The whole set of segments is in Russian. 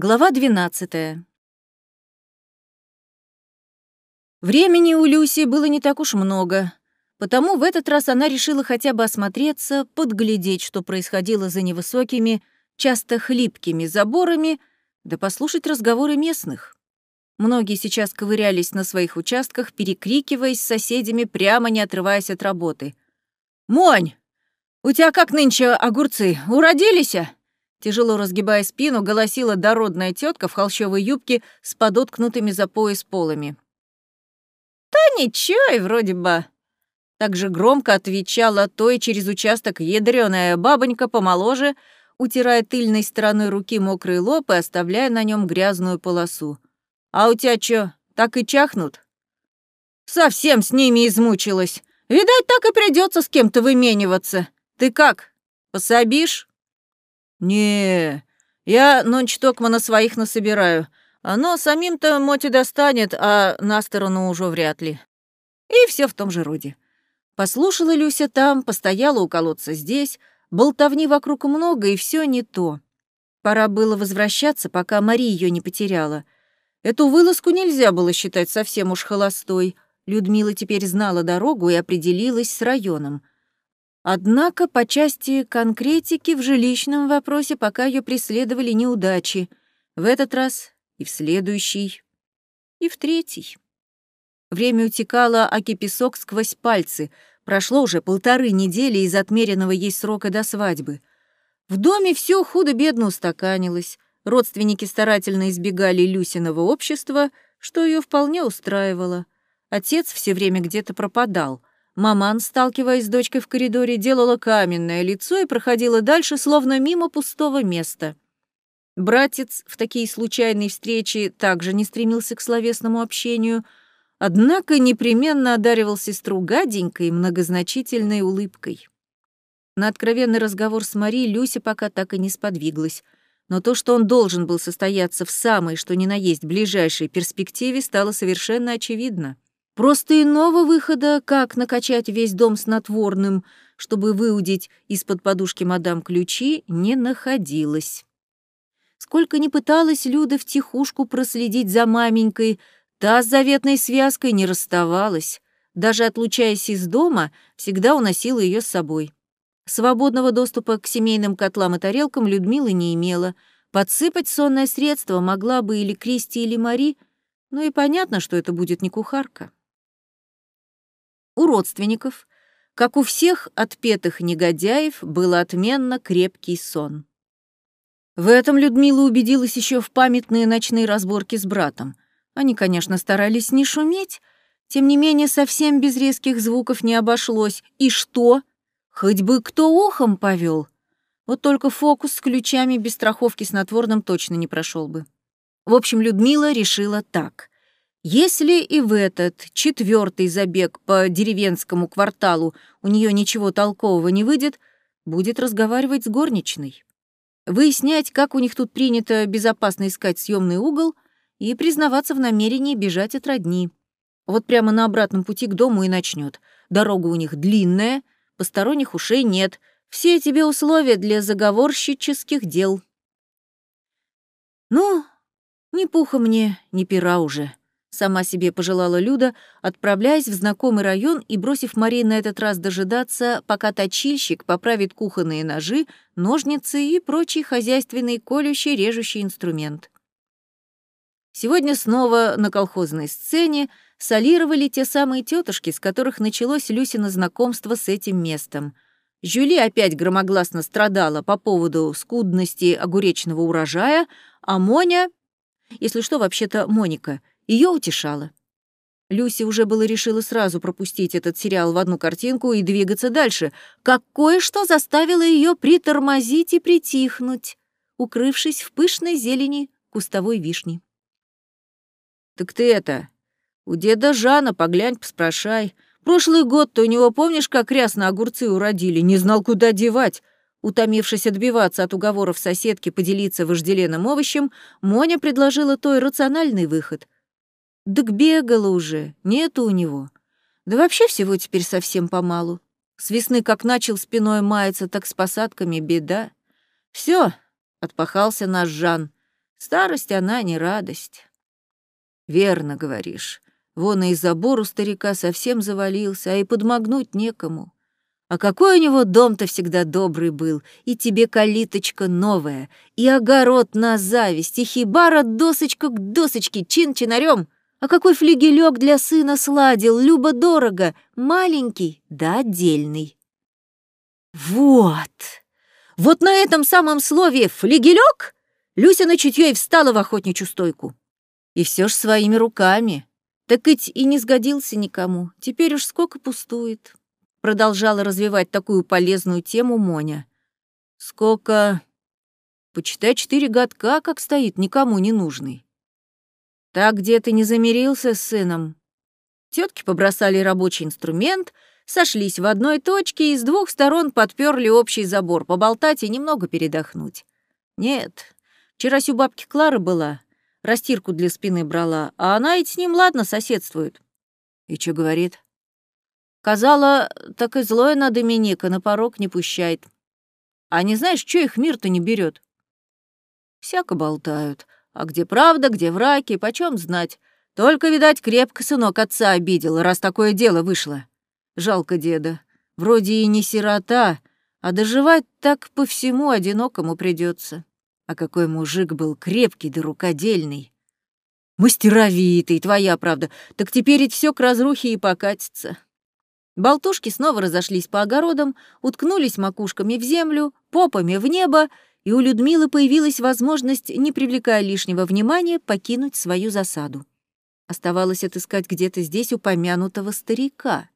Глава 12. Времени у Люси было не так уж много, потому в этот раз она решила хотя бы осмотреться, подглядеть, что происходило за невысокими, часто хлипкими заборами, да послушать разговоры местных. Многие сейчас ковырялись на своих участках, перекрикиваясь с соседями, прямо не отрываясь от работы. «Монь, у тебя как нынче огурцы, уродились?» Тяжело разгибая спину, голосила дородная тетка в холщовой юбке с подоткнутыми за пояс полами. «Да ничего, и вроде бы...» Так же громко отвечала той через участок ядрёная бабонька помоложе, утирая тыльной стороной руки мокрый лоб и оставляя на нем грязную полосу. «А у тебя чё, так и чахнут?» «Совсем с ними измучилась. Видать, так и придется с кем-то вымениваться. Ты как, пособишь?» «Не, я нонч токма на своих насобираю. Оно самим-то моти достанет, а на сторону уже вряд ли. И все в том же роде. Послушала Люся там, постояла у колодца здесь, болтовни вокруг много, и все не то. Пора было возвращаться, пока Мари ее не потеряла. Эту вылазку нельзя было считать совсем уж холостой. Людмила теперь знала дорогу и определилась с районом — Однако по части конкретики в жилищном вопросе пока ее преследовали неудачи. В этот раз и в следующий, и в третий. Время утекало, аки песок сквозь пальцы. Прошло уже полторы недели из отмеренного ей срока до свадьбы. В доме все худо-бедно устаканилось. Родственники старательно избегали Люсиного общества, что ее вполне устраивало. Отец все время где-то пропадал — Маман, сталкиваясь с дочкой в коридоре, делала каменное лицо и проходила дальше, словно мимо пустого места. Братец в такие случайные встречи также не стремился к словесному общению, однако непременно одаривал сестру гаденькой, многозначительной улыбкой. На откровенный разговор с Мари Люся пока так и не сподвиглась, но то, что он должен был состояться в самой, что ни на есть, ближайшей перспективе, стало совершенно очевидно. Просто иного выхода, как накачать весь дом снотворным, чтобы выудить из-под подушки мадам ключи, не находилось. Сколько ни пыталась Люда втихушку проследить за маменькой, та с заветной связкой не расставалась. Даже отлучаясь из дома, всегда уносила ее с собой. Свободного доступа к семейным котлам и тарелкам Людмила не имела. Подсыпать сонное средство могла бы или Кристи, или Мари, но и понятно, что это будет не кухарка у родственников, как у всех отпетых негодяев, был отменно крепкий сон. В этом Людмила убедилась еще в памятные ночные разборки с братом. Они, конечно, старались не шуметь, тем не менее совсем без резких звуков не обошлось. И что? Хоть бы кто ухом повел. Вот только фокус с ключами без страховки снотворным точно не прошел бы. В общем, Людмила решила так. Если и в этот четвертый забег по деревенскому кварталу у нее ничего толкового не выйдет, будет разговаривать с горничной. Выяснять, как у них тут принято безопасно искать съемный угол и признаваться в намерении бежать от родни. Вот прямо на обратном пути к дому и начнет. Дорога у них длинная, посторонних ушей нет. Все тебе условия для заговорщических дел. Ну, ни пуха мне, ни пера уже. Сама себе пожелала Люда, отправляясь в знакомый район и бросив Марии на этот раз дожидаться, пока точильщик поправит кухонные ножи, ножницы и прочий хозяйственный колющий режущий инструмент. Сегодня снова на колхозной сцене солировали те самые тетушки, с которых началось Люсина знакомство с этим местом. Жюли опять громогласно страдала по поводу скудности огуречного урожая, а Моня, если что, вообще-то Моника — ее утешало. Люси уже было решила сразу пропустить этот сериал в одну картинку и двигаться дальше, как кое-что заставило ее притормозить и притихнуть, укрывшись в пышной зелени кустовой вишни. «Так ты это, у деда Жана поглянь, поспрашай. Прошлый год-то у него, помнишь, как рясно огурцы уродили, не знал, куда девать?» Утомившись отбиваться от уговоров соседки поделиться вожделенным овощем, Моня предложила той рациональный выход — так бегала уже, нету у него. Да вообще всего теперь совсем помалу. С весны как начал спиной маяться, так с посадками беда. Все, отпахался наш Жан. Старость она не радость. Верно говоришь. Вон и забор у старика совсем завалился, а и подмогнуть некому. А какой у него дом-то всегда добрый был, и тебе калиточка новая, и огород на зависть, и хибара досочка к досочке, чин-чинарем. А какой флигелек для сына сладил, любо-дорого, маленький да отдельный. Вот, вот на этом самом слове «флигелек» Люся на чутье и встала в охотничью стойку. И все ж своими руками. Так ведь и не сгодился никому. Теперь уж сколько пустует. Продолжала развивать такую полезную тему Моня. Сколько... Почитай четыре годка, как стоит, никому не нужный. Так где ты не замирился с сыном? Тетки побросали рабочий инструмент, сошлись в одной точке и с двух сторон подперли общий забор, поболтать и немного передохнуть. Нет, вчера у бабки Клары была, растирку для спины брала, а она ведь с ним ладно соседствует. И что говорит? Казала, так и злое на Доминика на порог не пущает. А не знаешь, что их мир-то не берет? Всяко болтают. А где правда, где враки, почем знать? Только, видать, крепко сынок отца обидел, раз такое дело вышло. Жалко деда. Вроде и не сирота, а доживать так по всему одинокому придется. А какой мужик был крепкий да рукодельный. Мастеровитый, твоя правда. Так теперь ведь все к разрухе и покатится. Болтушки снова разошлись по огородам, уткнулись макушками в землю, попами в небо, и у Людмилы появилась возможность, не привлекая лишнего внимания, покинуть свою засаду. Оставалось отыскать где-то здесь упомянутого старика.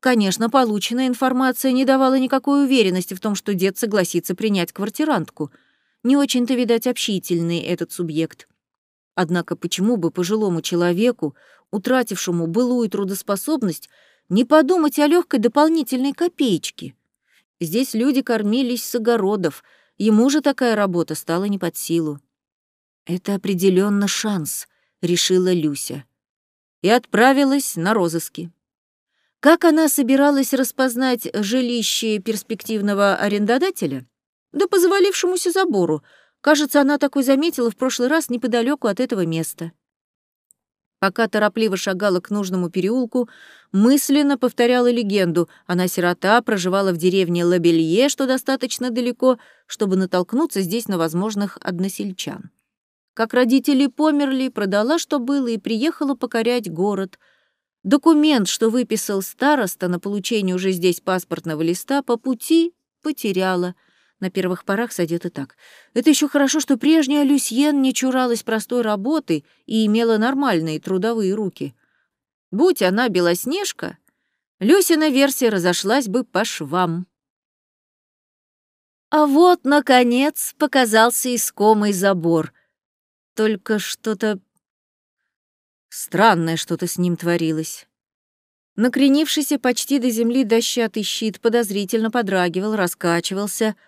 Конечно, полученная информация не давала никакой уверенности в том, что дед согласится принять квартирантку — не очень-то, видать, общительный этот субъект. Однако почему бы пожилому человеку, утратившему былую трудоспособность, не подумать о легкой дополнительной копеечке? Здесь люди кормились с огородов, ему же такая работа стала не под силу. «Это определенно шанс», — решила Люся. И отправилась на розыски. Как она собиралась распознать жилище перспективного арендодателя? Да по завалившемуся забору. Кажется, она такой заметила в прошлый раз неподалеку от этого места. Пока торопливо шагала к нужному переулку, мысленно повторяла легенду. Она сирота, проживала в деревне Лабелье, что достаточно далеко, чтобы натолкнуться здесь на возможных односельчан. Как родители померли, продала, что было, и приехала покорять город. Документ, что выписал староста на получение уже здесь паспортного листа, по пути потеряла — на первых порах сойдет и так. Это еще хорошо, что прежняя Люсьен не чуралась простой работы и имела нормальные трудовые руки. Будь она Белоснежка, Люсина версия разошлась бы по швам. А вот, наконец, показался искомый забор. Только что-то... Странное что-то с ним творилось. Накренившийся почти до земли дощатый щит подозрительно подрагивал, раскачивался —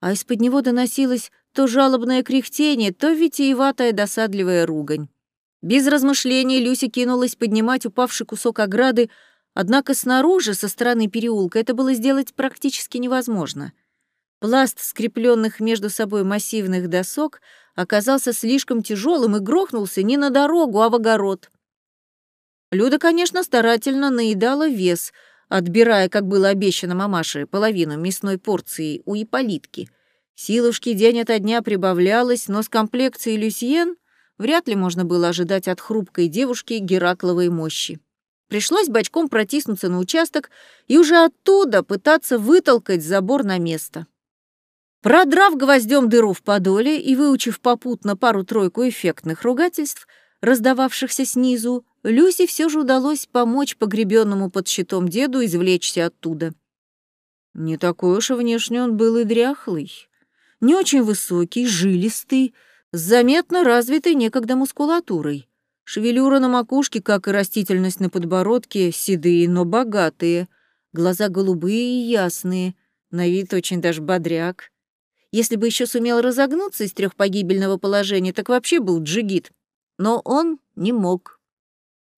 а из-под него доносилось то жалобное кряхтение, то витиеватая досадливая ругань. Без размышлений Люся кинулась поднимать упавший кусок ограды, однако снаружи, со стороны переулка, это было сделать практически невозможно. Пласт скрепленных между собой массивных досок оказался слишком тяжелым и грохнулся не на дорогу, а в огород. Люда, конечно, старательно наедала вес — отбирая, как было обещано мамаше, половину мясной порции у Иполитки. Силушки день ото дня прибавлялось, но с комплекцией Люсьен вряд ли можно было ожидать от хрупкой девушки Геракловой мощи. Пришлось бочком протиснуться на участок и уже оттуда пытаться вытолкать забор на место. Продрав гвоздем дыру в подоле и выучив попутно пару-тройку эффектных ругательств, раздававшихся снизу, Люси все же удалось помочь погребенному под щитом деду извлечься оттуда. Не такой уж внешне он был и дряхлый. Не очень высокий, жилистый, с заметно развитой некогда мускулатурой. Шевелюра на макушке, как и растительность на подбородке, седые, но богатые. Глаза голубые и ясные, на вид очень даже бодряк. Если бы еще сумел разогнуться из трехпогибельного положения, так вообще был джигит. Но он не мог.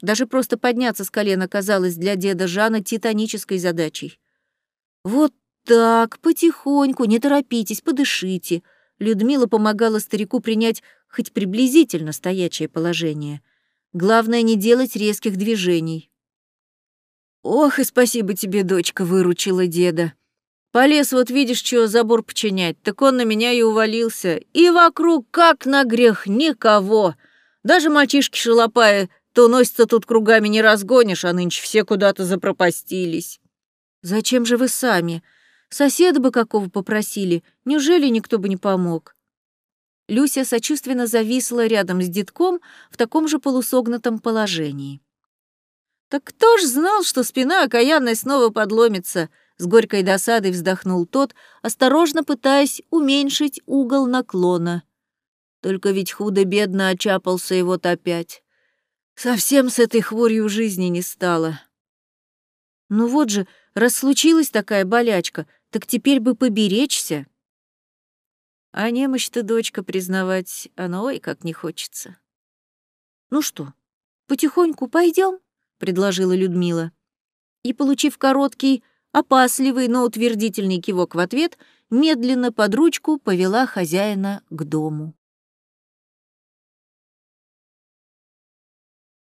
Даже просто подняться с колена казалось для деда Жана титанической задачей. «Вот так, потихоньку, не торопитесь, подышите». Людмила помогала старику принять хоть приблизительно стоячее положение. Главное, не делать резких движений. «Ох, и спасибо тебе, дочка, выручила деда. Полез, вот видишь, чего забор починять, так он на меня и увалился. И вокруг, как на грех, никого. Даже мальчишки шалопая то носятся тут кругами не разгонишь, а нынче все куда-то запропастились. Зачем же вы сами? Соседа бы какого попросили, неужели никто бы не помог? Люся сочувственно зависла рядом с детком в таком же полусогнутом положении. «Так кто ж знал, что спина окаянная снова подломится?» С горькой досадой вздохнул тот, осторожно пытаясь уменьшить угол наклона. Только ведь худо-бедно очапался и вот опять. Совсем с этой хворью жизни не стало. Ну вот же, раз случилась такая болячка, так теперь бы поберечься. А немощь-то, дочка, признавать, оно ой как не хочется. Ну что, потихоньку пойдем, предложила Людмила. И, получив короткий, опасливый, но утвердительный кивок в ответ, медленно под ручку повела хозяина к дому.